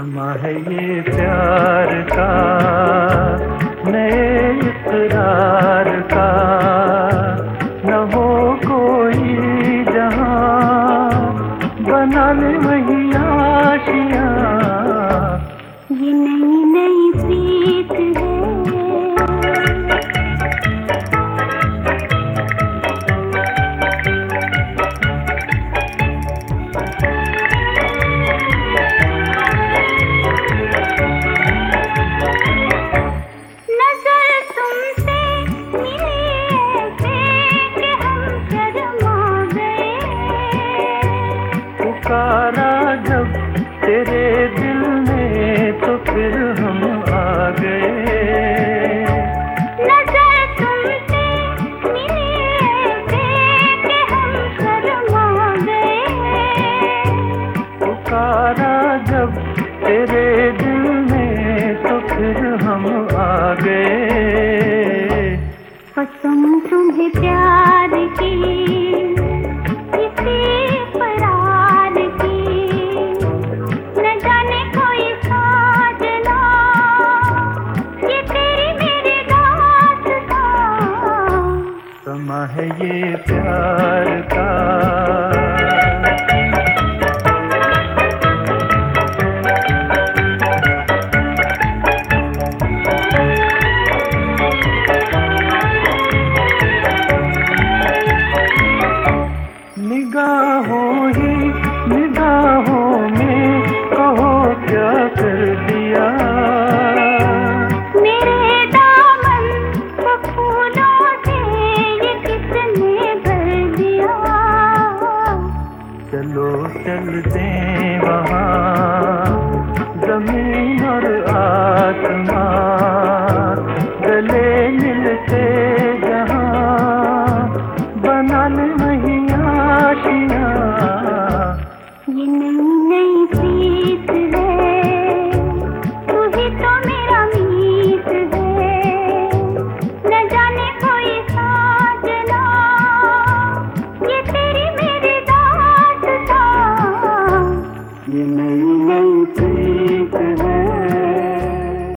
समा है ये प्यार का, नए इकरार का। न हो कोई जहाँ बना ले वही आशिया। ये नई नई प्रीत गए कसम तुम्हें प्यार की की। न जाने कोई साजना ये तेरी मेरी दास्तां समा है ये प्यार का। चलते वहाँ। ज़मीन और आत्मा गले मिलते जहाँ। बना ले वही